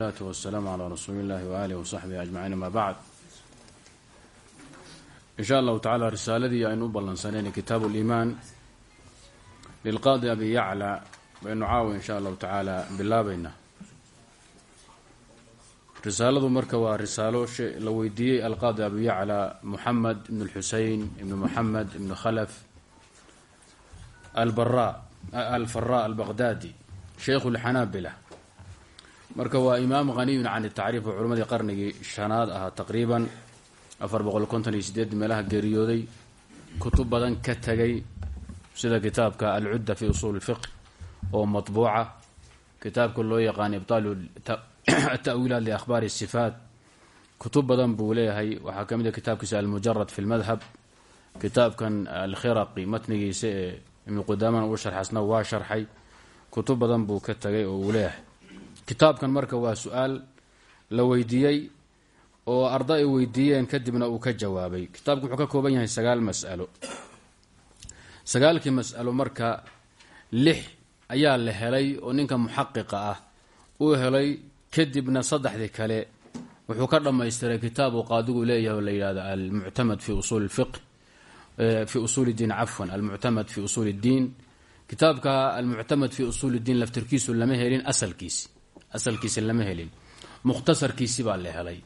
salaatu wasalaamu calaa rasuuli illahi waaalih wasaxbihi ajmaciin ama bacd in sha allahu tacala risaaladii aynu u ballansaneen kitaabu liimaan lilqaadi abi yacla baynu caawa in sha allahu tacaala bilaabaynaa risaaladu marka waa risaalo la weydiiyey alqaadi abi yacla muxamed ibn lxusein ibn muxamed ibn khalaf albara alfara albaqdaadi sheikhu lxanaabila marka waa imaam haniyun can tacriif oo culimadii qarnigii shanaad ahaa taqriiban afar boqol konton iyo sideed meelaha geeriyooday kutub badan ka tegay sida kitaabka alcudda fi usuul اlfiqh oo matbuuca kitaabka loo yaqaan ibطaalu atawiilaat liakhbaari الsifaat kutub badan buu leeyahay waxaa ka mid a kitaabkiisa almujarad fi lmadhab kitaabkan alkhiraqi matnigiisa ee ibnu qudaamana uu sharxasna waa sharxay kutub badan buu ka tegay oo uu leeyahay kitaabkan marka waa su'aal la weydiiyey oo arda ay weydiiyeen kadibna uu ka jawaabay. Kitaabku wuxuu ka kooban yahay sagaal mas'alo. Sagaalkii mas'alo marka lix ayaa la helay oo ninka muxaqiqa ah uu helay kadibna saddexdii kale wuxuu ka dhammaystiray kitaabu qaadigu leeyahay oo la yidhahdo almuctamad fi usuuli fiq fi usuuli diin cafwan almuctamad fi usuuli اddiin kitaabka almuctamad fi usuuli اddiin laftirkiisu lama helin asalkiisi asalkiisi lama helin. Mukhtasarkiisi baa la helay.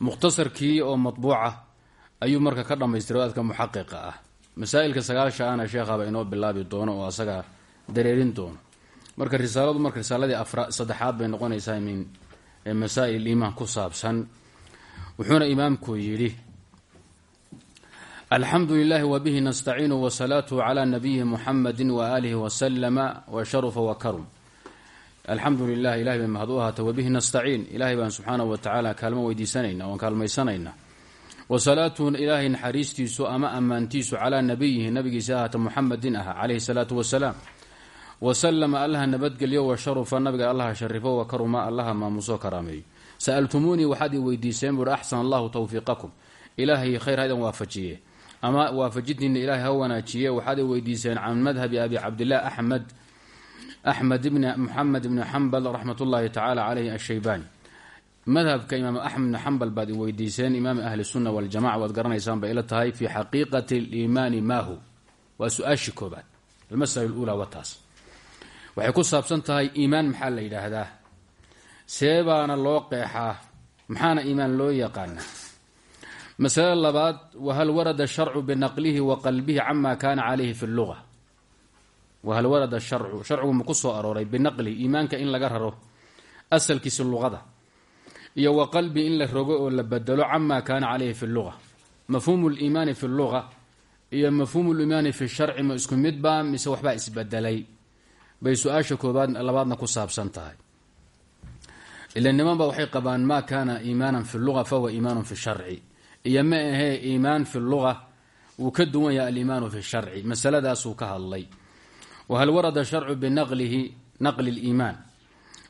Mukhtasarkii oo matbuuca ayuu marka ka dhammaystiray wadaadka muxaqiqa ah. Masaa'ilka sagaasha ana sheekhaba inoo bilaabi doono oo asaga dareerin doono. Marka risaaladu marka risaaladii afra saddexaad bay noqonaysaa min masaa'il iimaan ku saabsan. Wuxuuna imaamku yidhi alxamdu lilahi wbihi nastaciinu wsalaatu cla nabiyi muxamadi waaalihi waslama washarufa wakarum alxamdu lilah ilahay bay mahad u ahaatay wabihi nastaciin. Ilahay baan subxaanahu wa tacaala kaalmo weydiisanayna oon kaalmaysanayna wasalaatu ilaahay naxariistiisu ama ammaantiisu calaa nabiyihi nabigiisa ahaata muxamedin ah calayhi salaatu wasalaam wasalama allaha nabadgelyo washarufa nabiga allaha sharifo wakaruma allaha maamuso karaameeyo sa'altumuunii waxaad i weydiiseen buui axsan allahu tawfiiqakum. Ilaahay khayr ha idan waafajiye ama waafajidniina ilaahay ha wanaajiye waxaad i weydiiseen can madhabi abi cabdilah axmed axmed ibn muxamed ibni xambal raxmat ullaahi tacaala caleyhi ashaybani madhabka imaam axmed ibni xambal baad i weydiiseen imaami ahli sunna waljamaca waad garanaysaan bay ila tahay fi xaqiiqati liimaani maahu waa su'aashii koobaad almasala lula wa taas. Waxay ku saabsan tahay iimaan maxaa la yidhaahdaa? See baana loo qeexaa maxaana iimaan loo yaqaana masale labaad wahal warada sharcu binaqlihi wa qalbihi cama kana calayhi fi luga wahal warada sharcu. Sharcigu ma ku soo arooray binaqlihi iimaanka in laga raro asalkiisa luqada iyo wa qalbi in la rogo oo la bedelo cama kaana calayhi fi luga mafhuumu liimaani fi luga iyo mafhuumu liimaani fi sharci ma isku mid baa mise waxbaa isbedelay bay su'aasha koobaad labaadna ku saabsan tahay. Ila nimanba waxay qabaan ma kana iimaanan fi luga fahuwa iimaanu fi sharci. Iyo ma ahee iimaan fi luga wuu ka duwan yahay aliimaanu fi ka hadlay wahal warada sharcu binaqlihi naqli liimaan